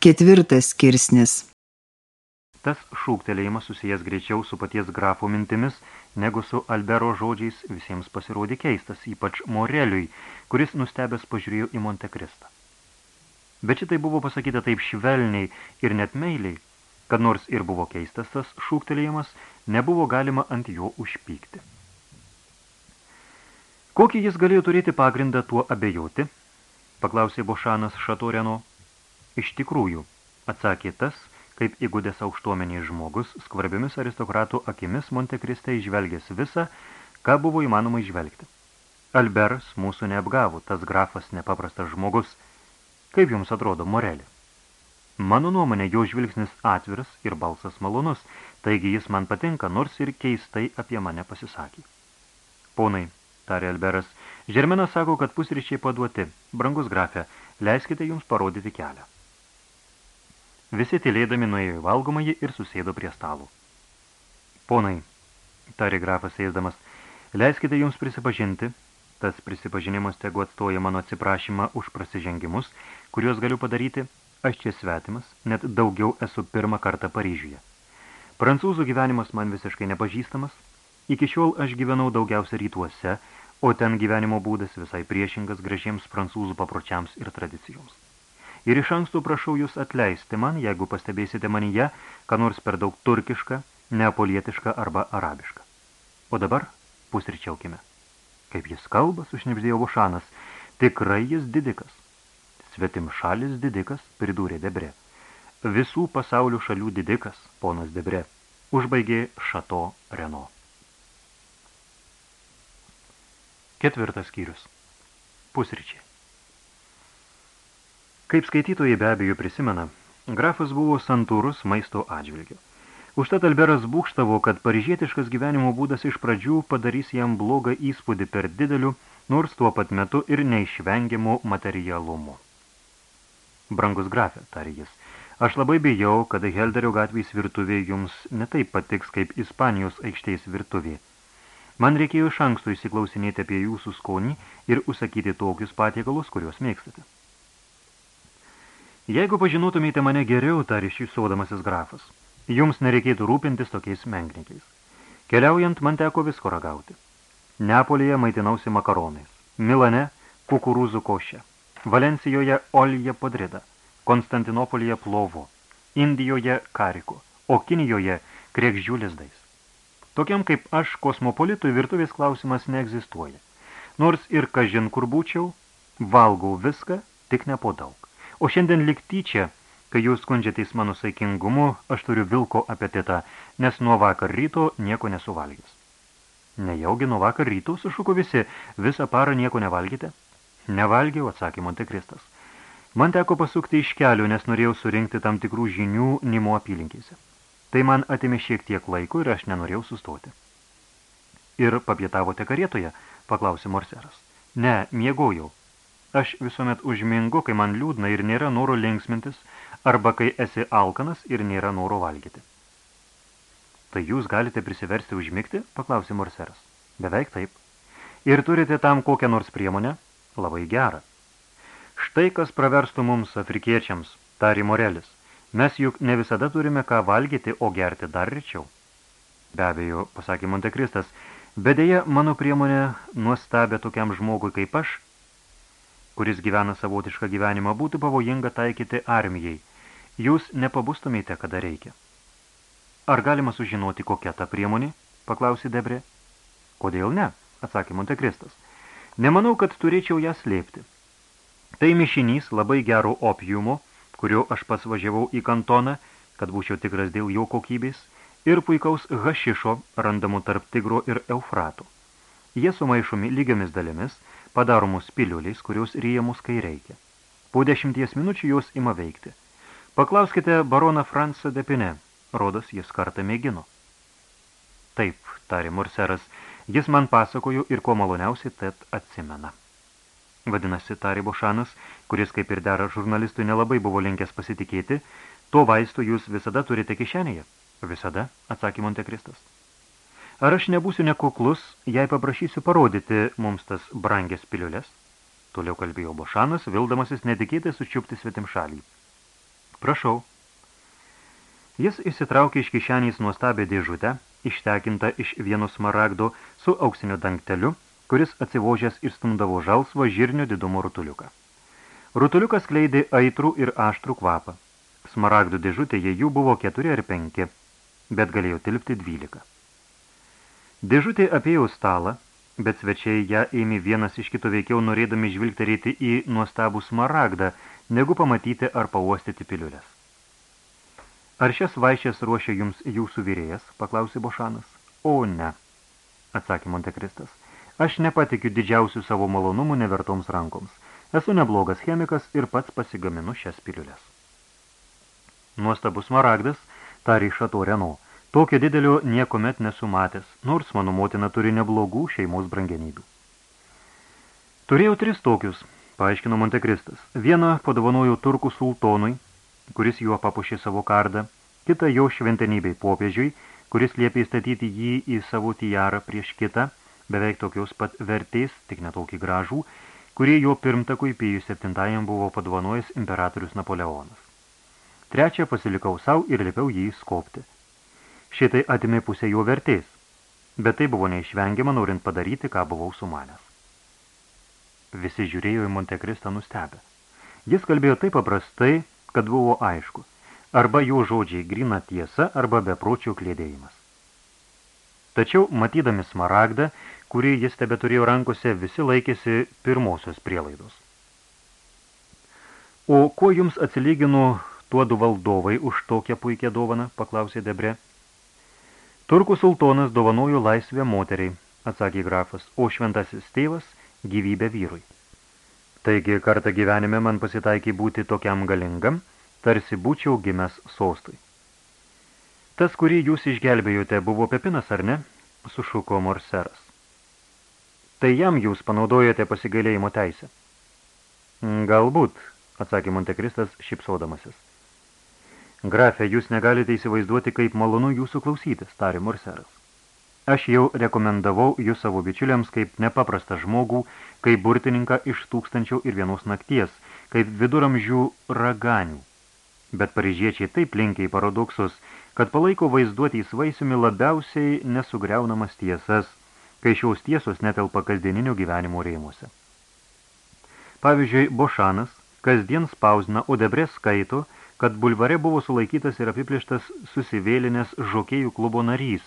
Ketvirtas skirsnis. Tas šūktelėjimas susijęs greičiau su paties grafo mintimis, negu su Albero žodžiais visiems pasirodė keistas, ypač Moreliui, kuris nustebęs pažiūrėjo į Montekristą. Bet šitai buvo pasakyta taip švelniai ir net meiliai, kad nors ir buvo keistas tas šūktelėjimas, nebuvo galima ant jo užpykti. Kokį jis galėjo turėti pagrindą tuo abejoti? Paklausė Bošanas Šatoreno Iš tikrųjų, atsakė tas, kaip įgudęs aukštuomeniai žmogus, skvarbiomis aristokratų akimis Montekriste išvelgęs visą, ką buvo įmanoma išvelgti. Alberas mūsų neapgavo, tas grafas nepaprastas žmogus. Kaip jums atrodo, Morelė? Mano nuomonė, jo žvilgsnis atviras ir balsas malonus, taigi jis man patinka, nors ir keistai apie mane pasisakė. Ponai, tarė Alberas, Žermenas sako, kad pusryčiai paduoti. Brangus grafė, leiskite jums parodyti kelią. Visi tylėdami nuėjo į valgomąjį ir susėdo prie stalo. Ponai, tarė grafas eisdamas, leiskite jums prisipažinti, tas prisipažinimas tegu atstoja mano atsiprašymą už prasižengimus, kuriuos galiu padaryti, aš čia svetimas, net daugiau esu pirmą kartą Paryžiuje. Prancūzų gyvenimas man visiškai nepažįstamas, iki šiol aš gyvenau daugiausia rytuose, o ten gyvenimo būdas visai priešingas gražiems prancūzų papročiams ir tradicijoms ir iš anksto prašau jūs atleisti man, jeigu pastebėsite manyje, ką nors per daug turkišką, neapolietišką arba arabišką. O dabar pusryčiaukime. Kaip jis kalba, sušnipždėjo Vušanas, tikrai jis didikas. Svetim šalis didikas, pridūrė Debre. Visų pasaulių šalių didikas, ponas Debre, užbaigė Šato Reno. Ketvirtas skyrius. Pusryčiai. Kaip skaitytojai be abejo prisimena, grafas buvo santūrus maisto atžvilgiu. Užtat Alberas būkštavo, kad paryžietiškas gyvenimo būdas iš pradžių padarys jam blogą įspūdį per dideliu, nors tuo pat metu ir neišvengiamu materialumu. Brangus grafė, tarė jis, aš labai bijau, kad Helderio gatvės virtuvė jums netaip patiks kaip Ispanijos aikštės virtuvė. Man reikėjo iš anksto įsiklausinėti apie jūsų skonį ir užsakyti tokius patiekalus, kuriuos mėgstate. Jeigu pažinotumėte mane geriau, tarė šypsodamasis grafas, jums nereikėtų rūpintis tokiais menknikiais. Keliaujant, man teko visko ragauti. Neapolyje maitinausi makaronais, Milane – kukurūzų košė, Valencijoje – olje podrida, Konstantinopolyje – plovo, Indijoje – kariko, o Kinijoje – kriekždžių lizdais. Tokiam kaip aš, kosmopolitui virtuvės klausimas neegzistuoja. Nors ir kažin kur būčiau, valgau viską, tik ne po daug. O šiandien liktyčia, kai jūs skundžiatės mano saikingumu, aš turiu vilko apetitą, nes nuo vakar ryto nieko nesuvalgęs. Nejaugi nuo vakar ryto, sušuko visi, visą parą nieko nevalgėte? Nevalgiau, atsakė Montekristas. Man teko pasukti iš kelių, nes norėjau surinkti tam tikrų žinių Nimo apylinkėse. Tai man atimė šiek tiek laiko ir aš nenorėjau sustoti. Ir papietavote karietoje, paklausė Morseras. Ne, miegojau, Aš visuomet užmingu, kai man liūdna ir nėra noro linksmintis, arba kai esi alkanas ir nėra noro valgyti. Tai jūs galite prisiversti užmigti? paklausė Morseras. Beveik taip. Ir turite tam kokią nors priemonę? Labai gerą. Štai kas praverstų mums, afrikiečiams, tari Morelis. Mes juk ne visada turime ką valgyti, o gerti dar rečiau. Be abejo, pasakė Montekristas, bet dėja mano priemonė nuostabė tokiam žmogui kaip aš – kuris gyvena savotišką gyvenimą, būtų pavojinga taikyti armijai. Jūs nepabustumėte, kada reikia. Ar galima sužinoti, kokia ta priemonė? paklausė Debre. Kodėl ne? atsakė Montekristas. Nemanau, kad turėčiau ją slėpti. Tai mišinys labai gero opiumo, kurio aš pats važiavau į kantoną, kad būčiau tikras dėl jo kokybės, ir puikaus hašišo randamų tarp tigro ir eufrato. Jie sumaišomi lygiamis dalimis – padaromus piliuliais, kurios ryjamus kai reikia. Po dešimties minučių jos ima veikti. Paklauskite baroną Fransą Depine, rodos jis kartą mėgino. Taip, tarė Morseras, jis man pasakojo ir kuo maloniausiai tad atsimena. Vadinasi, tarė Bošanas, kuris kaip ir dera žurnalistui nelabai buvo linkęs pasitikėti, to vaisto jūs visada turite kišenėje? Visada, atsakė Montekristas. Ar aš nebūsiu nekuklus, jei paprašysiu parodyti mums tas brangės piliulės? Toliau kalbėjo Bošanas, vildamasis netikėtai sučiupti svetim šalį. Prašau. Jis įsitraukė iš kišenės nuostabę dėžutę, ištekintą iš vieno smaragdo su auksiniu dangteliu, kuris atsivožęs išstumdavo žalsvo žirnio didumo rutuliuką. Rutuliukas kleidė aitrų ir aštrų kvapą. Smaragdų dėžutėje jų buvo keturi ar penki, bet galėjo tilpti dvylika. Dėžutė apėjo stalą, bet svečiai ją ėmė vienas iš kito veikiau norėdami žvilgterėti į nuostabų smaragdą, negu pamatyti ar pauostyti piliulės. Ar šias vaišės ruošia jums jūsų vyrėjas, paklausė Bošanas. O ne, atsakė Montekristas. Aš nepatikiu didžiausių savo malonumų nevertoms rankoms. Esu neblogas chemikas ir pats pasigaminu šias piliulės. Nuostabus maragdas, tarė Šato Reno. Tokio didelio niekomet nesu matęs, nors mano motina turi neblogų šeimos brangenybių. Turėjau tris tokius, paaiškino Montekristas. Vieną padovanojau turkų sultonui, kuris juo papušė savo kardą, kitą jo šventenybei popiežiui, kuris liepė įstatyti jį į savo tijarą prieš kitą, beveik tokios pat vertės, tik netokį gražų, kurie jo pirmtakui Pijus VII buvo padovanojęs imperatorius Napoleonas. Trečią pasilikau savo ir liepiau jį skopti. Šitai atimė pusę jo vertės, bet tai buvo neišvengiama, norint padaryti, ką buvau sumanęs. Visi žiūrėjo į Montekristą nustebę. Jis kalbėjo taip paprastai, kad buvo aišku, arba jo žodžiai grina tiesa, arba bepročio klėdėjimas. Tačiau, matydami smaragdą, kurį jis tebe turėjo rankose, visi laikėsi pirmosios prielaidos. O kuo jums atsilygino tuodu valdovai už tokią puikią dovaną, paklausė Debre. Turkų sultonas dovanojo laisvę moteriai, atsakė grafas, o šventasis tėvas gyvybę vyrui. Taigi kartą gyvenime man pasitaikė būti tokiam galingam, tarsi būčiau gimęs sostui. Tas, kurį jūs išgelbėjote, buvo Pepinas, ar ne? sušuko Morseras. Tai jam jūs panaudojote pasigailėjimo teisę. Galbūt, atsakė Montekristas šipsodamasis. Grafė, jūs negalite įsivaizduoti, kaip malonu jūsų klausytis, tarė Morseras. Aš jau rekomendavau jūs savo bičiuliams kaip nepaprastą žmogų, kaip burtininką iš tūkstančių ir vienos nakties, kaip viduramžių raganių. Bet paryžiečiai taip linkia į paradoksus, kad palaiko vaizduotys vaisiumi labiausiai nesugriaunamas tiesas – kai šiaus tiesos netelpa kasdieninio gyvenimo rėmuose. Pavyzdžiui, Bošanas kasdien spausdina, o Debre skaito, kad bulvare buvo sulaikytas ir apiplištas susivėlinės žokėjų klubo narys,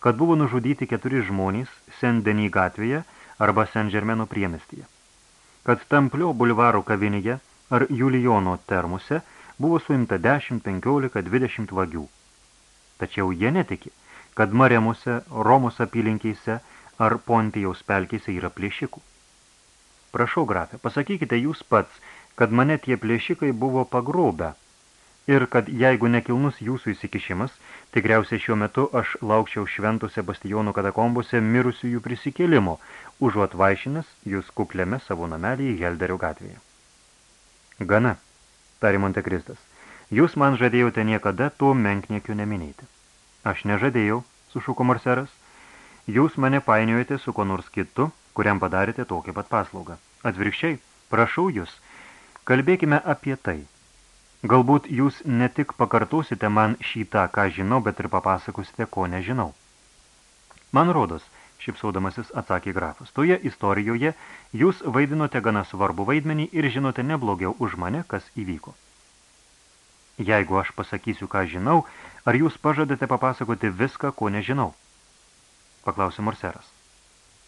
kad buvo nužudyti keturi žmonės Sendenį gatvėje arba Sen-Žermeno priemestyje. Kad Tamplio bulvaro kavinėje ar Julijono termuse buvo suimta 10, 15, 20 vagių. Tačiau jie netiki, kad Maremuose, Romos apylinkeise ar Pontijaus pelkėse yra plėšikų. Prašau, grafė, pasakykite jūs pats, kad mane tie plėšikai buvo pagrobę ir kad jeigu nekilnus jūsų įsikišimas, tikriausiai šiuo metu aš laukčiau šventų Sebastijonų katakombose mirusiųjų prisikėlimo, užuot vaišinęs jūs kuklėme savo namelį Helderio gatvėje. Gana, tarė Montekristas, jūs man žadėjote niekada to menkniekiu neminėti. Aš nežadėjau, sušuko Marseras, Jūs mane painiojate su ko nors kitu, kuriam padarėte tokią pat paslaugą. Atvirkščiai, prašau jūs, kalbėkime apie tai. Galbūt jūs ne tik pakartosite man šitą, ką žinau, bet ir papasakosite, ko nežinau. Man rodos, šipsaudamasis atsakė grafas, toje istorijoje jūs vaidinote gana svarbu vaidmenį ir žinote neblogiau už mane, kas įvyko. Jeigu aš pasakysiu, ką žinau, ar jūs pažadate papasakoti viską, ko nežinau? paklausė Morseras.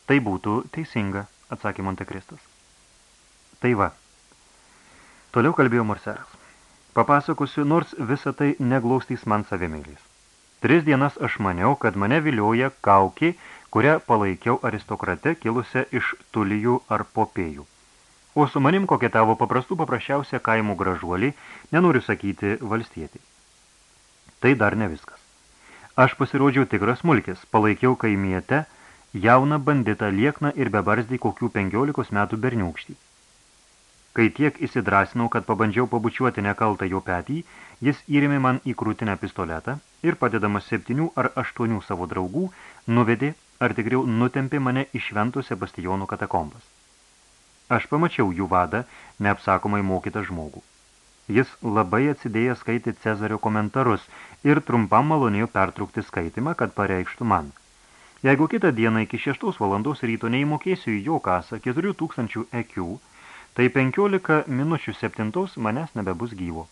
Tai būtų teisinga, atsakė Montekristas. Tai va. Toliau kalbėjo Morseras. Papasakosiu, nors visą tai neglaustys man savimėlės. Tris dienas aš maniau, kad mane vilioja kaukė, kurią palaikiau aristokrate kilusią iš tulijų ar popėjų. O su manim koketavo paprastų paprasčiausia kaimų gražuolį, nenoriu sakyti valstietį. Tai dar ne viskas. Aš pasirodžiau tikras mulkis, palaikiau kaimietę, jauną banditą liekną ir bebarzdį kokių penkiolikos metų berniūkštį. Kai tiek įsidrasinau, kad pabandžiau pabučiuoti nekaltą jo petį, jis įrėmė man į krūtinę pistoletą ir, padėdamas septynių ar aštuonių savo draugų, nuvedė, ar tikriau nutempė mane iš švento Sebastijonų katakombas. Aš pamačiau jų vadą, neapsakomai mokytą žmogų. Jis labai atsidėję skaitė Cezario komentarus ir trumpam malonėjo pertraukti skaitimą, kad pareikštų man. Jeigu kitą dieną iki 6 valandos ryto neįmokėsiu į jo kasą 4000 ekių, tai 15 minučių 7 manęs nebebus gyvo.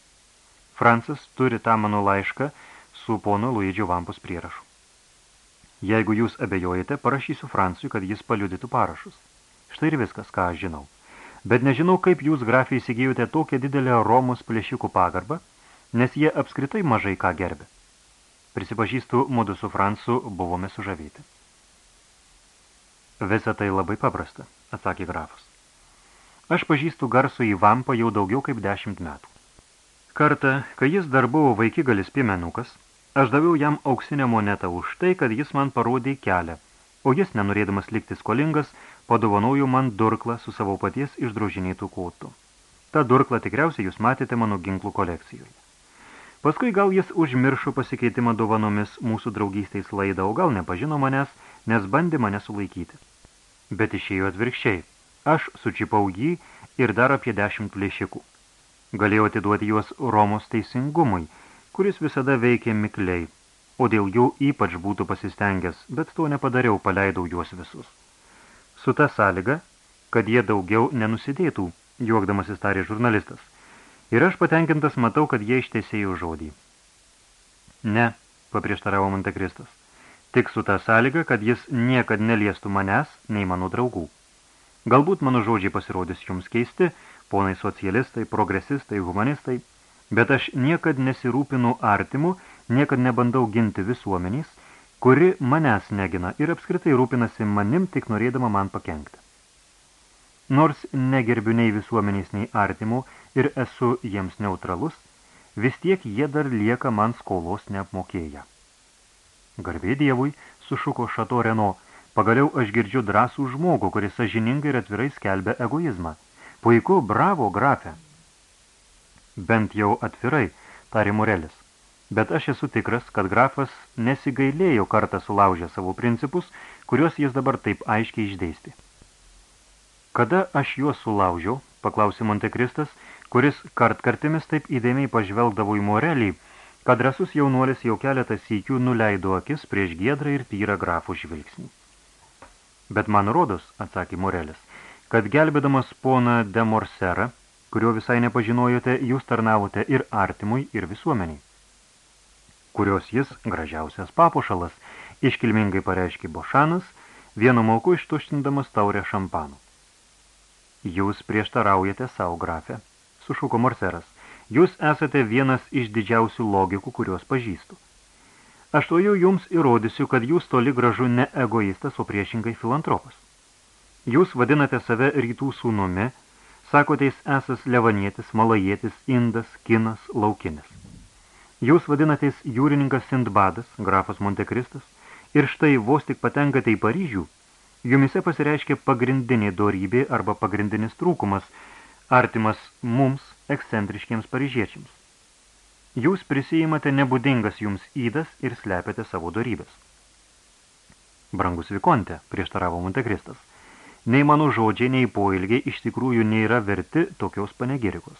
Francis turi tą mano laišką su pono Luidžio Vampus prierašu. Jeigu jūs abejojate, parašysiu Francui, kad jis paliudytų parašus. Štai ir viskas, ką aš žinau bet nežinau, kaip jūs grafai įsigijote tokią didelę Romos plėšikų pagarbą, nes jie apskritai mažai ką gerbė. Prisipažįstu, mudu su Francu buvome sužavėti. Visa tai labai paprasta, atsakė grafas. Aš pažįstu garsų į vampą jau daugiau kaip dešimt metų. Kartą, kai jis dar buvo vaikigalis piemenukas, aš daviau jam auksinę monetą už tai, kad jis man parodė kelią, o jis, nenorėdamas likti skolingas, padovanojo man durklą su savo paties išdrožinėtų kotų. Ta durklą tikriausiai jūs matėte mano ginklų kolekcijoje. Paskui gal jis užmiršo pasikeitimą dovanomis mūsų draugystės laidą, o gal nepažino manęs, nes bandė mane sulaikyti. Bet išėjo atvirkščiai. Aš sučipau jį ir dar apie dešimt plėšikų. Galėjau atiduoti juos Romos teisingumui, kuris visada veikė mikliai, o dėl jų ypač būtų pasistengęs, bet to nepadariau, paleidau juos visus su ta sąlyga, kad jie daugiau nenusidėtų, juokdamasis tarė žurnalistas. Ir aš patenkintas matau, kad jie ištesėjo žodį. Ne, paprieštaravo Montekristas. Tik su ta sąlyga, kad jis niekad neliestų manęs, nei mano draugų. Galbūt mano žodžiai pasirodys jums keisti, ponai socialistai, progresistai, humanistai, bet aš niekad nesirūpinu artimu, niekad nebandau ginti visuomenys, kuri manęs negina ir apskritai rūpinasi manim tik norėdama man pakenkti. Nors negerbiu nei visuomenės, nei artimų ir esu jiems neutralus, vis tiek jie dar lieka man skolos neapmokėję. Garbė Dievui, sušuko Šato Reno, pagaliau aš girdžiu drąsų žmogų, kuris sažiningai ir atvirai skelbia egoizmą. Puiku, bravo, grafė. Bent jau atvirai, tarė Morelis bet aš esu tikras, kad grafas nesigailėjo kartą sulaužę savo principus, kuriuos jis dabar taip aiškiai išdėstė. Kada aš juos sulaužiau, paklausė Montekristas, kuris kartkartimis taip įdėmiai pažvelgdavo į Morelį, kad drasus jaunuolis jau keletą sykių nuleido akis prieš giedrą ir tyrą grafų žvilgsnį. Bet man rodos, atsakė Morelis, kad gelbėdamas poną de Morserą, kurio visai nepažinojote, jūs tarnavote ir artimui, ir visuomeniai kurios jis, gražiausias papušalas, iškilmingai pareiškė Bošanas, vienu mauku ištuštindamas taurę šampanų. Jūs prieštaraujate savo grafę, sušuko Morseras. Jūs esate vienas iš didžiausių logikų, kuriuos pažįstu. Aš to jau jums įrodysiu, kad jūs toli gražu ne egoistas, o priešingai filantropas. Jūs vadinate save rytų sūnumi, sakoteis esas levanietis, malajietis, indas, kinas, laukinis. Jūs vadinatės jūrininkas Sindbadas, grafas Montekristas, ir štai vos tik patenkate į Paryžių, jumise pasireiškia pagrindinė dorybė arba pagrindinis trūkumas, artimas mums, ekscentriškiems paryžiečiams. Jūs prisijimate nebūdingas jums įdas ir slepiate savo dorybės. Brangus Vikonte, prieštaravo Montekristas, nei mano žodžiai, nei poilgiai iš tikrųjų nėra verti tokios panegirikos.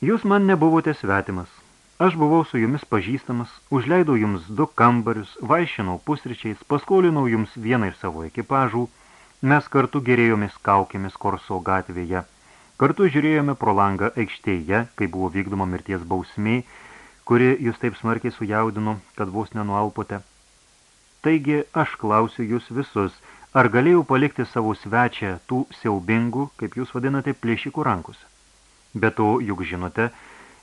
Jūs man nebuvote svetimas, Aš buvau su jumis pažįstamas, užleidau jums du kambarius, vaišinau pusryčiais, paskolinau jums vieną iš savo ekipažų, mes kartu gerėjomės kaukėmis Korso gatvėje, kartu žiūrėjome pro langą aikštėje, kai buvo vykdoma mirties bausmė, kuri jūs taip smarkiai sujaudino, kad vos nenualpote. Taigi aš klausiu jūs visus, ar galėjau palikti savo svečią tų siaubingų, kaip jūs vadinate, plėšikų rankose. Be to, juk žinote,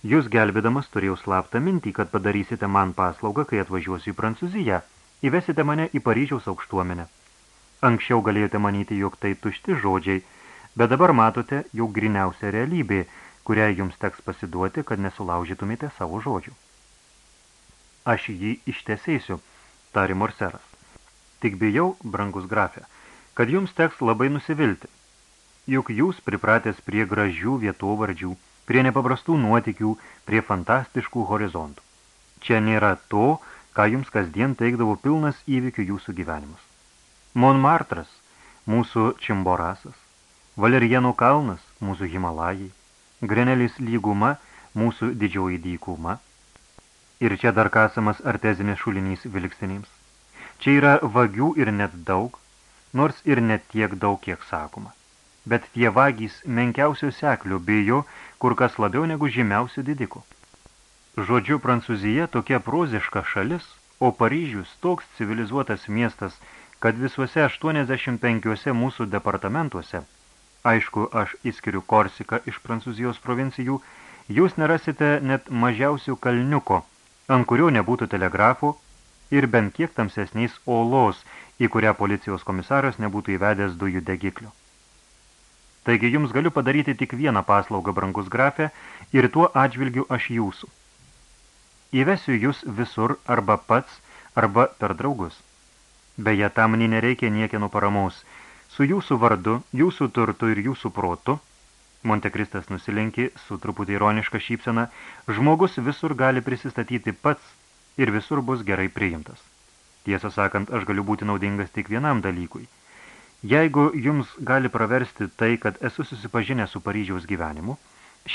Jūs gelbėdamas turėjau slaptą mintį, kad padarysite man paslaugą, kai atvažiuosiu į Prancūziją, įvesite mane į Paryžiaus aukštuomenę. Anksčiau galėjote manyti, jog tai tušti žodžiai, bet dabar matote jau griniausią realybė, kurią jums teks pasiduoti, kad nesulaužytumėte savo žodžių. Aš jį ištesėsiu, tari Morseras. Tik bijau, brangus grafė, kad jums teks labai nusivilti. Juk jūs pripratęs prie gražių vietovardžių, prie nepaprastų nuotikių, prie fantastiškų horizontų. Čia nėra to, ką jums kasdien teikdavo pilnas įvykių jūsų gyvenimus. Monmartras, mūsų Čimborasas, Valerieno kalnas, mūsų Himalajai, Grenelis lyguma, mūsų didžioji dykuma. Ir čia dar kasamas artezinis šulinys vilkstinėms. Čia yra vagių ir net daug, nors ir net tiek daug, kiek sakoma. Bet tie vagys menkiausio seklių bijo kur kas labiau negu žymiausių didikų. Žodžiu, Prancūzija tokia proziška šalis, o Paryžius toks civilizuotas miestas, kad visuose 85 mūsų departamentuose, aišku, aš įskiriu Korsiką iš Prancūzijos provincijų, jūs nerasite net mažiausių kalniuko, ant kurio nebūtų telegrafų ir bent kiek tamsesniais olos, į kurią policijos komisaras nebūtų įvedęs dujų degiklio. Taigi jums galiu padaryti tik vieną paslaugą, brangus grafė, ir tuo atžvilgiu aš jūsų. Įvesiu jūs visur arba pats, arba per draugus. Beje, tam nereikia niekieno paramos. Su jūsų vardu, jūsų turtu ir jūsų protu, Montekristas nusilenkė su truputį ironiška šypsena, žmogus visur gali prisistatyti pats ir visur bus gerai priimtas. Tiesą sakant, aš galiu būti naudingas tik vienam dalykui. Jeigu jums gali praversti tai, kad esu susipažinęs su Paryžiaus gyvenimu,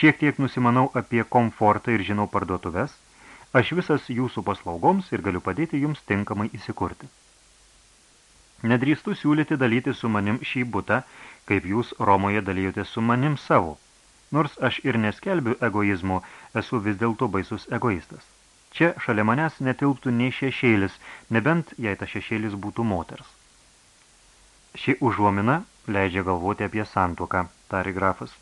šiek tiek nusimanau apie komfortą ir žinau parduotuves, aš visas jūsų paslaugoms ir galiu padėti jums tinkamai įsikurti. Nedrįstu siūlyti dalyti su manim šį butą, kaip jūs Romoje dalyjote su manim savo. Nors aš ir neskelbiu egoizmo, esu vis dėlto baisus egoistas. Čia šalia manęs netilptų nei šešėlis, nebent jei ta šešėlis būtų moters. Ši užuomina leidžia galvoti apie santuoką, tari grafas.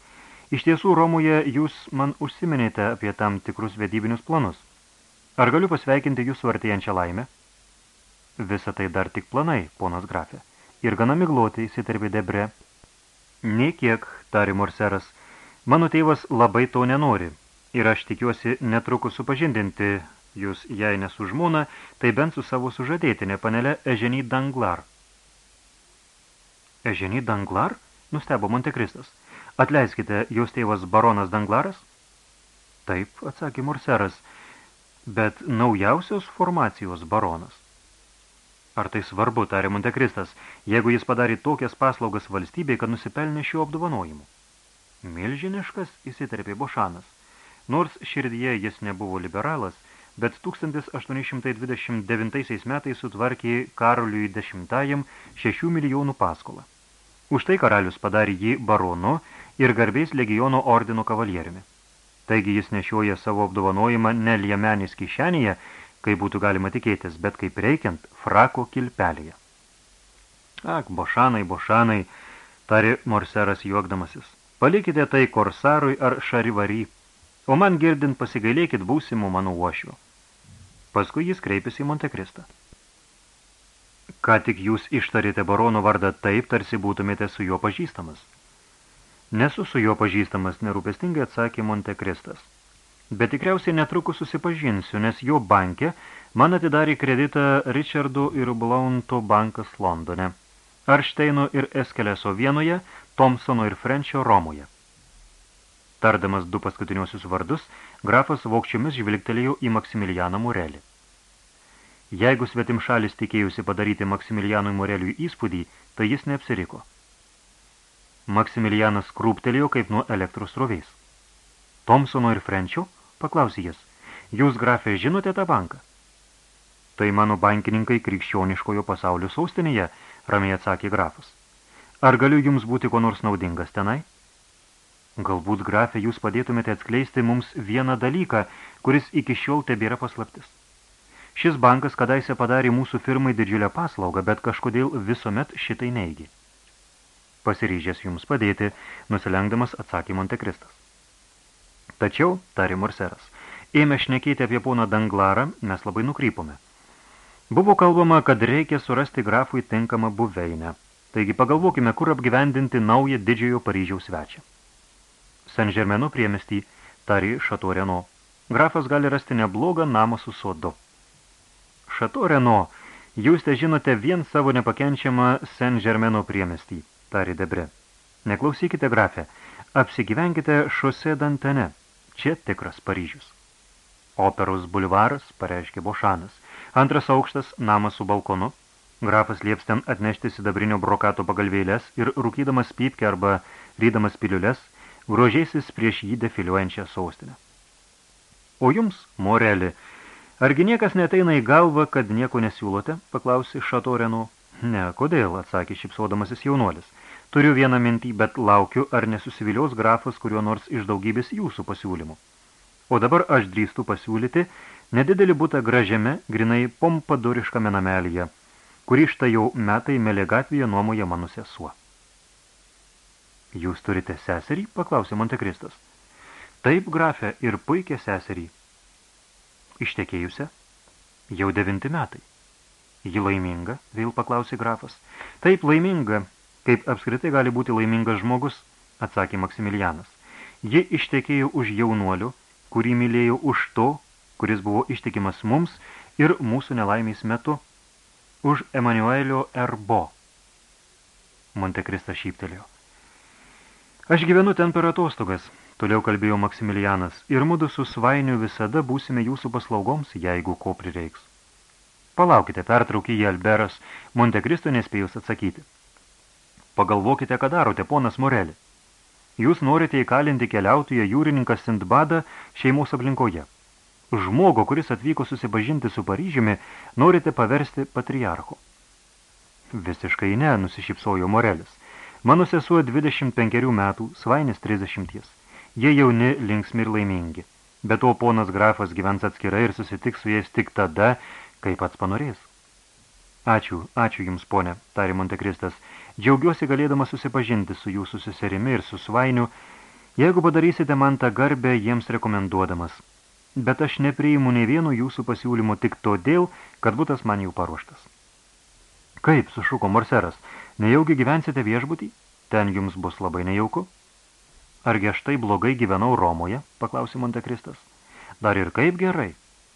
Iš tiesų, Romoje jūs man užsiminėte apie tam tikrus vedybinius planus. Ar galiu pasveikinti jūsų artėjančią laimę? Visa tai dar tik planai, ponas grafė. Ir gana migloti įsiterpė debre. Nei kiek, tari Morseras, mano tėvas labai to nenori. Ir aš tikiuosi netrukus supažindinti jūs jei ne su žmona, tai bent su savo sužadėtinė panelė Eženį Danglar. Eženį Danglar? Nustebo Montekristas. Atleiskite, jūs tėvas baronas Danglaras? Taip, atsakė Morseras, bet naujausios formacijos baronas. Ar tai svarbu, tarė Montekristas, jeigu jis padarė tokias paslaugas valstybei, kad nusipelnė šių apdovanojimų? Milžiniškas įsiterpė Bošanas. Nors širdyje jis nebuvo liberalas, bet 1829 metais sutvarkė Karoliui X 6 milijonų paskolą. Už tai karalius padarė jį baronu ir garbės legiono ordino kavalieriumi. Taigi jis nešioja savo apdovanojimą ne liemenis kišenėje, kai būtų galima tikėtis, bet kaip reikiant frako kilpelėje. Ak, bošanai, bošanai, tari Morseras juokdamasis. Palikite tai korsarui ar šarivary, o man girdint pasigailėkit būsimų mano uošių. Paskui jis kreipėsi į Montekristą. Ką tik jūs ištarėte barono vardą taip, tarsi būtumėte su juo pažįstamas. Nesu su juo pažįstamas, nerūpestingai atsakė Montekristas. Bet tikriausiai netrukus susipažinsiu, nes jo bankė man atidarė kreditą Richardo ir Blaunto bankas Londone, Aršteino ir Eskeleso Vienoje, Thompsono ir Frenčio Romoje. Tardamas du paskutiniuosius vardus, grafas vokčiomis žvilgtelėjo į Maksimilianą Morelį. Jeigu svetim šalis tikėjusi padaryti Maksimilianui Moreliui įspūdį, tai jis neapsiriko. Maksimilianas krūptelėjo kaip nuo elektros rovės. Tomsono ir Frenčio, paklausė jis, jūs grafė žinote tą banką? Tai mano bankininkai krikščioniškojo pasaulio saustinėje, ramiai atsakė grafas. Ar galiu jums būti ko nors naudingas tenai? Galbūt, grafė, jūs padėtumėte atskleisti mums vieną dalyką, kuris iki šiol tebėra paslaptis. Šis bankas kadaise padarė mūsų firmai didžiulę paslaugą, bet kažkodėl visuomet šitai neigi. Pasiryžęs jums padėti, nusilengdamas atsakė Montekristas. Tačiau, tarė Morseras, ėmė šnekėti apie poną Danglarą, mes labai nukrypome. Buvo kalbama, kad reikia surasti grafui tinkamą buveinę. Taigi pagalvokime, kur apgyvendinti naują didžiojo Paryžiaus svečią. San Žermeno priemestį, tari Šato Reno. Grafas gali rasti neblogą namą su sodu. Šato Reno, jūs te žinote vien savo nepakenčiamą San Žermeno priemestį, tari Debre. Neklausykite grafę, apsigyvenkite šose Dantene, čia tikras Paryžius. Operos bulvaras, pareiškė Bošanas. Antras aukštas, namas su balkonu. Grafas lieps ten atnešti sidabrinio brokato pagalvėlės ir rūkydamas pypkę arba rydamas piliulės – grožėsis prieš jį defiliuojančią sostinę. O jums, Moreli, argi niekas neteina į galvą, kad nieko nesiūlote, paklausė Šatoreno. Ne, kodėl, atsakė šipsodamasis jaunuolis. Turiu vieną mintį, bet laukiu, ar nesusivilios grafas kuriuo nors iš daugybės jūsų pasiūlymų. O dabar aš drįstu pasiūlyti nedidelį butą gražiame, grinai pompaduriškame namelyje, kurį štai jau metai melė gatvėje nuomoja mano sesuo. Jūs turite seserį? paklausė Montekristas. Taip, grafė, ir puikia seserį. Ištekėjusią? Jau devinti metai. Ji laiminga, vėl paklausė grafas. Taip laiminga, kaip apskritai gali būti laimingas žmogus, atsakė Maksimilianas. Ji ištekėjo už jaunuolių, kurį mylėjo už to, kuris buvo ištikimas mums ir mūsų nelaimės metu, už Emanuelio Erbo. Montekristas šyptelėjo. Aš gyvenu ten per atostogas, toliau kalbėjo Maksimilianas, ir mudu su Svainiu visada būsime jūsų paslaugoms, jeigu ko prireiks. Palaukite, pertraukė jį Alberas, Montekristo nespėjus atsakyti. Pagalvokite, ką darote, ponas Moreli. Jūs norite įkalinti keliautoje jūrininką Sindbadą šeimos aplinkoje. Žmogo, kuris atvyko susipažinti su Paryžiumi, norite paversti patriarchu. Visiškai ne, nusišypsojo Morelis. Mano sesuo 25 metų, svainis 30. Jie jauni, linksmi ir laimingi. Be to ponas grafas gyvens atskirai ir susitiks su jais tik tada, kai pats panorės. Ačiū, ačiū jums, ponė, tarė Montekristas. Džiaugiuosi galėdamas susipažinti su jūsų seserimi ir su svainiu, jeigu padarysite man tą garbę jiems rekomenduodamas. Bet aš nepriimu nei vieno jūsų pasiūlymo tik todėl, kad būtas man jau paruoštas. Kaip, sušuko Morseras, Nejaugi gyvensite viešbutį? Ten jums bus labai nejauku. Argi aš tai blogai gyvenau Romoje? paklausė Montekristas. Dar ir kaip gerai.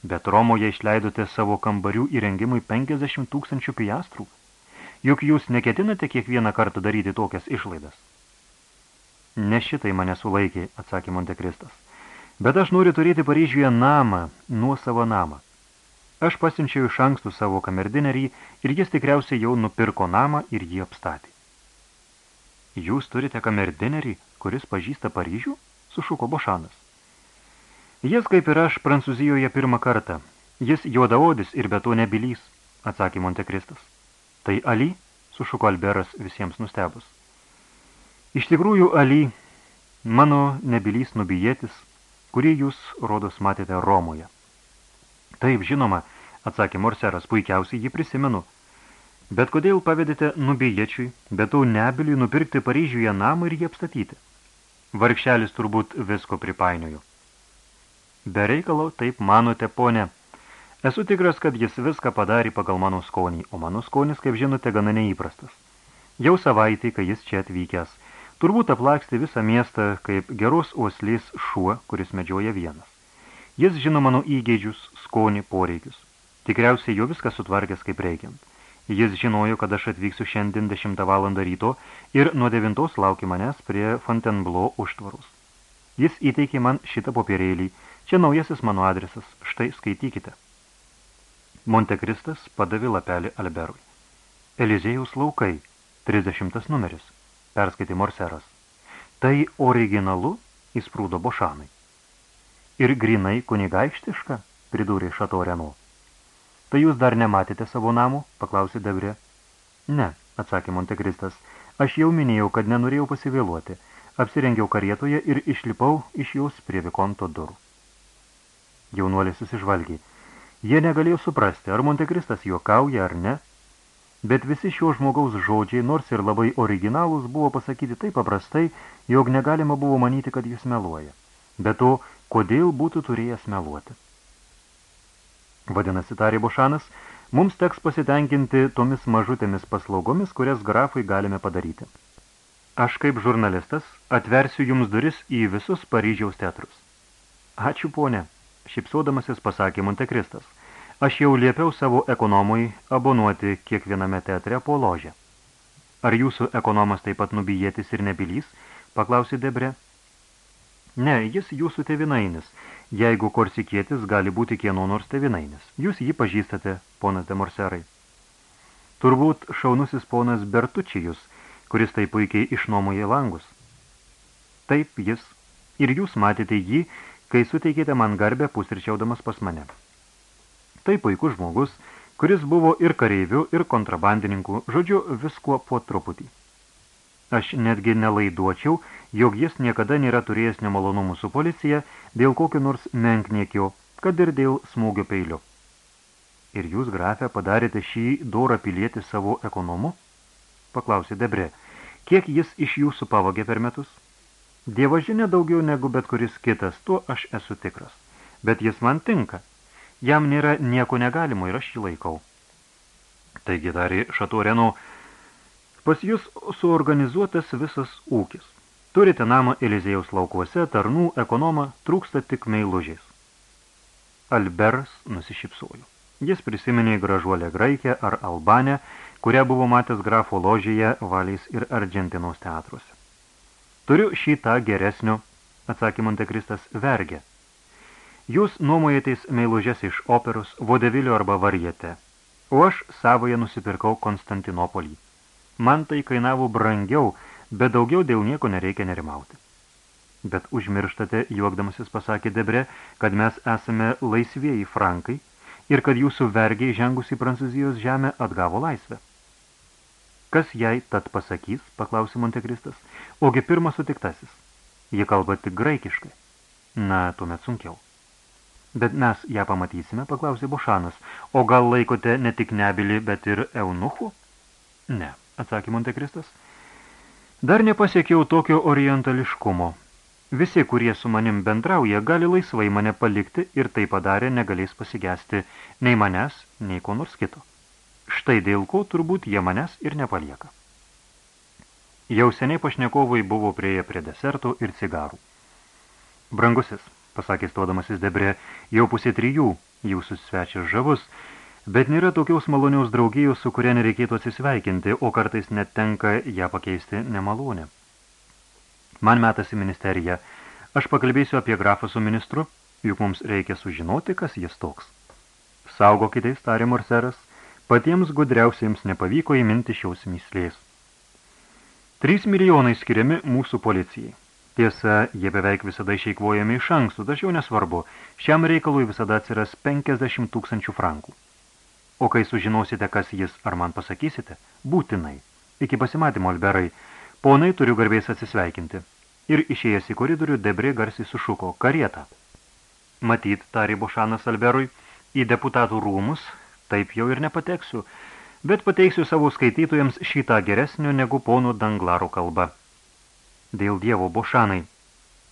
Bet Romoje išleidote savo kambarių įrengimui 50 tūkstančių piastrų. Juk jūs neketinate kiekvieną kartą daryti tokias išlaidas. Ne šitai mane sulaikė, atsakė Montekristas. Bet aš noriu turėti Paryžiuje namą, nuo savo namą. Aš pasinčiau iš ankstų savo kamerdinerį ir jis tikriausiai jau nupirko namą ir jį apstatė. Jūs turite kamerdinerį, kuris pažįsta Paryžių? sušuko Bošanas. Jis, kaip ir aš, Prancūzijoje pirmą kartą. Jis juodaodis ir be to nebylys, atsakė Montekristas. Tai Ali, sušuko Alberas visiems nustebus. Iš tikrųjų, Ali, mano nebylys nubijėtis, kurį jūs, rodos, matėte Romoje. Taip, žinoma, atsakė Morseras, puikiausiai jį prisimenu. Bet kodėl pavedėte nubijiečiui, bet tau nebiliui nupirkti Paryžiuje namą ir jį apstatyti? Vargšelis turbūt visko pripainiojo. Be reikalo, taip manote, ponė. Esu tikras, kad jis viską padarė pagal mano skonį, o mano skonis, kaip žinote, gana neįprastas. Jau savaitį, kai jis čia atvykęs, turbūt aplaksti visą miestą kaip geros uoslės šuo, kuris medžioja vienas. Jis žino mano įgeidžius, skonį, poreikius. Tikriausiai jo viskas sutvarkęs kaip reikiant. Jis žinojo, kad aš atvyksiu šiandien 10 valandą ryto ir nuo 9 laukia manęs prie Fontainebleau užtvarus. Jis įteikė man šitą popierėlį. Čia naujasis mano adresas. Štai skaitykite. Montekristas padavė lapelį Alberui. Elizėjaus laukai, 30 numeris, perskaitė Morseras. Tai originalu, įsprūdo Bošanai. Ir grinai kunigaikštiška, pridūrė Šato Reno. Tai jūs dar nematėte savo namų? paklausė Devrė. Ne, atsakė Montekristas. Aš jau minėjau, kad nenorėjau pasivėluoti. Apsirengiau karietoje ir išlipau iš jos prie Vikonto durų. Jaunuolis susižvalgė. Jie negalėjo suprasti, ar Montekristas juokauja ar ne, bet visi šio žmogaus žodžiai, nors ir labai originalūs, buvo pasakyti taip paprastai, jog negalima buvo manyti, kad jis meluoja. Be to, kodėl būtų turėjęs meluoti? Vadinasi, tarė Bušanas, mums teks pasitenkinti tomis mažutėmis paslaugomis, kurias grafui galime padaryti. Aš kaip žurnalistas atversiu jums duris į visus Paryžiaus teatrus. Ačiū, ponė, šipsodamasis pasakė Montekristas. Aš jau liepiau savo ekonomui abonuoti kiekviename teatre po ložę. Ar jūsų ekonomas taip pat nubijėtis ir nebylys? paklausė Debre. Ne, jis jūsų tevinainis, jeigu korsikietis gali būti kieno nors tevinainis. Jūs jį pažįstate, ponas de Morserai. Turbūt šaunusis ponas Bertučijus, kuris tai puikiai išnuomoja langus. Taip, jis. Ir jūs matėte jį, kai suteikėte man garbę pusryčiaudamas pas mane. Tai puikus žmogus, kuris buvo ir kareiviu, ir kontrabandininku, žodžiu, viskuo po truputį. Aš netgi nelaiduočiau, jog jis niekada nėra turėjęs nemalonumų su policija dėl kokio nors menkniekio, kad ir dėl smūgio peilio. Ir jūs, grafė, padarėte šį dorą pilietį savo ekonomu? Paklausė Debre. Kiek jis iš jūsų pavogė per metus? Dievo žinia daugiau negu bet kuris kitas, tuo aš esu tikras. Bet jis man tinka. Jam nėra nieko negalimo ir aš jį laikau. Taigi darė Šatoreno pas jūs suorganizuotas visas ūkis. Turite namą Elizėjaus laukuose, tarnų, ekonomą, trūksta tik meilužės. Alberas nusišypsojo. Jis prisiminė gražuolę Graikę ar Albanę, kurią buvo matęs grafo ložėje Valys ir Argentinos teatruose. Turiu šitą geresnio, atsakė Montekristas, vergę. Jūs nuomojatės meilužės iš operos, vodevilio arba variete, o aš savoje nusipirkau Konstantinopolį. Man tai kainavo brangiau, bet daugiau dėl nieko nereikia nerimauti. Bet užmirštate, juokdamasis pasakė Debre, kad mes esame laisvieji frankai – ir kad jūsų vergiai žengus į Prancūzijos žemę atgavo laisvę. Kas jai tad pasakys, paklausė Montekristas, ogi pirmas sutiktasis. Ji kalba tik graikiškai. Na, tuomet sunkiau. Bet mes ją pamatysime, paklausė Bošanas, o gal laikote ne tik nebilį, bet ir eunuchų? Ne, atsakė Montekristas. Dar nepasiekiau tokio orientališkumo, Visi, kurie su manim bendrauja, gali laisvai mane palikti ir tai padarė negalės pasigesti nei manęs, nei ko nors kito. Štai dėl ko turbūt jie manęs ir nepalieka. Jau seniai pašnekovai buvo prieėję prie desertų ir cigarų. Brangusis, pasakė stodamasis debre, jau pusė trijų, jūsų svečias žavus, bet nėra tokiaus maloniaus draugijos, su kuria nereikėtų atsisveikinti, o kartais net tenka ją pakeisti nemalonę. Man metas į ministeriją. Aš pakalbėsiu apie grafą su ministru, juk mums reikia sužinoti, kas jis toks. Saugokitės, tarė Morseras, patiems gudriausiems nepavyko įminti šiaus myslės. 3 milijonai skiriami mūsų policijai. Tiesa, jie beveik visada išeikvojami iš anksto, tačiau nesvarbu, šiam reikalui visada atsiras 50 tūkstančių frankų. O kai sužinosite, kas jis, ar man pasakysite, būtinai. Iki pasimatymo, Alberai, ponai turiu garbės atsisveikinti ir išėjęs į koridorių Debrė garsiai sušuko karietą. Matyt, tarė Bošanas Alberui, į deputatų rūmus, taip jau ir nepateksiu, bet pateiksiu savo skaitytojams šitą geresnio negu pono Danglaro kalba. Dėl dievo Bošanai,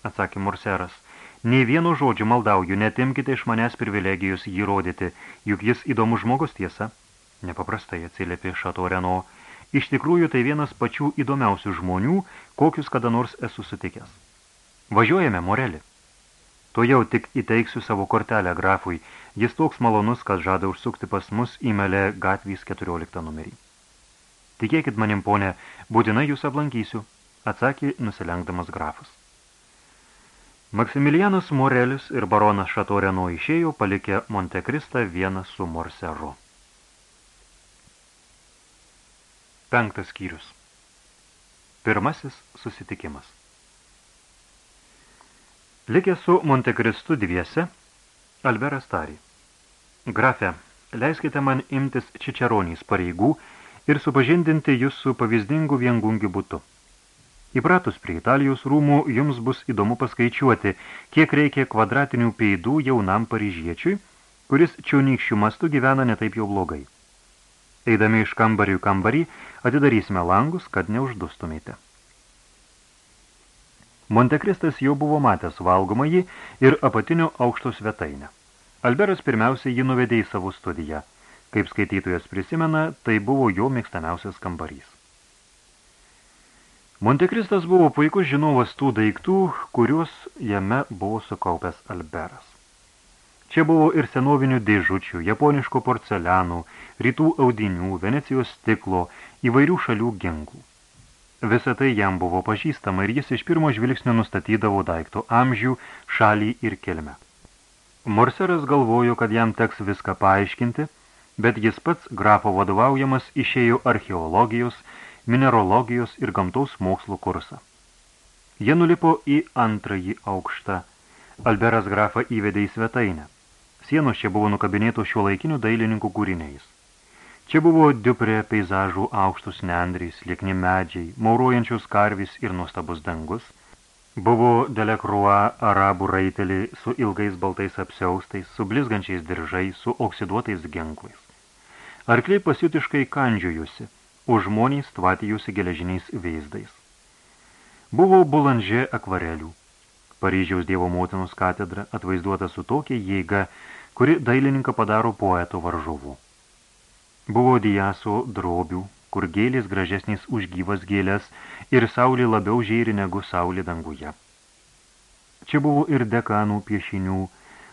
atsakė Morseras, nei vieno žodžio maldauju, netimkite iš manęs privilegijus jį rodyti, juk jis įdomus žmogus tiesa. Nepaprastai atsiliepė Šato Reno, Iš tikrųjų, tai vienas pačių įdomiausių žmonių, kokius kada nors esu sutikęs. Važiuojame, Morelį. To jau tik įteiksiu savo kortelę grafui. Jis toks malonus, kad žada užsukti pas mus į melę gatvys 14 numerį. Tikėkit manim, ponė, būtinai jūs aplankysiu, atsakė nusilenkdamas grafas. Maksimilianas Morelis ir baronas Šatoreno išėjo, palikę Montekristą vieną su Morseru. Penktas skyrius. Pirmasis susitikimas. Likė su Montekristu dviese, Alberas tarė. Grafe, leiskite man imtis čičeronys pareigų ir supažindinti jūs su pavyzdingu viengungiu būtu. Įpratus prie Italijos rūmų jums bus įdomu paskaičiuoti, kiek reikia kvadratinių peidų jaunam paryžiečiui, kuris čiaunykščių mastų gyvena netaip jau blogai. Eidami iš kambarių kambarį, atidarysime langus, kad neuždustumėte. Montekristas jau buvo matęs valgomąjį ir apatinio aukšto svetainę. Alberas pirmiausia jį nuvedė į savo studiją. Kaip skaitytojas prisimena, tai buvo jo mėgstamiausias kambarys. Montekristas buvo puikus žinovas tų daiktų, kuriuos jame buvo sukaupęs Alberas. Čia buvo ir senovinių dėžučių, japoniško porcelianų, rytų audinių, Venecijos stiklo, įvairių šalių ginklų. Visa tai jam buvo pažįstama ir jis iš pirmo žvilgsnio nustatydavo daikto amžių, šalį ir kilmę. Morseras galvojo, kad jam teks viską paaiškinti, bet jis pats grafo vadovaujamas išėjo archeologijos, mineralogijos ir gamtaus mokslų kursą. Jie nulipo į antrąjį aukštą. Alberas grafą įvedė į svetainę. Sienos čia buvo nukabinėtos šiuo laikinių dailininkų kūriniais. Čia buvo diuprė peizažų aukštus nendriais, liekni medžiai, maurojančius karvis ir nuostabus dangus. Buvo Delekruo arabų raitelį su ilgais baltais apsiaustais, su blizgančiais diržais, su oksiduotais ginklais. Arkliai pasiutiškai kandžiojusi, o žmonės tvatijusi geležiniais veizdais. Buvo bulanžė akvarelių. Paryžiaus Dievo motinos katedra atvaizduota su tokia jėga, kuri dailininką padaro poeto varžovu. Buvo diaso drobių, kur gėlės gražesnės už gyvas gėlės ir saulė labiau žėri negu saulė danguje. Čia buvo ir dekanų piešinių,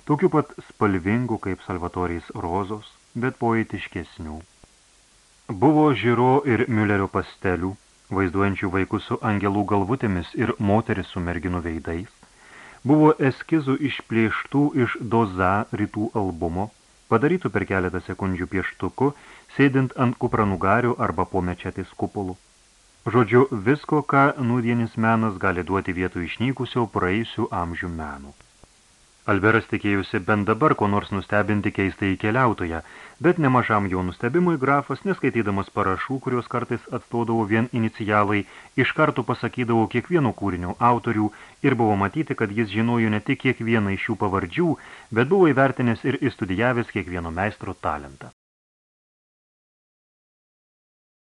tokių pat spalvingų kaip Salvatorės rozos, bet poetiškesnių. Buvo Žiro ir Müllerio pastelių, vaizduojančių vaikus su angelų galvutėmis ir moteris su merginų veidais, buvo eskizų išplėštų iš doza rytų albumo, padarytų per keletą sekundžių pieštuku, sėdint ant kupranugarių arba po mečetės kupolų. Žodžiu, visko, ką nūdienis menas gali duoti vietų išnykusio praeisių amžių menų. Alberas tikėjusi bent dabar ko nors nustebinti keistai keliautoje, bet nemažam jo nustebimui grafas, neskaitydamas parašų, kurios kartais atstodavo vien inicialai, iš karto pasakydavo kiekvieno kūrinio autorių ir buvo matyti, kad jis žinojo ne tik kiekvieną iš šių pavardžių, bet buvo įvertinęs ir įstudijavęs kiekvieno meistro talentą.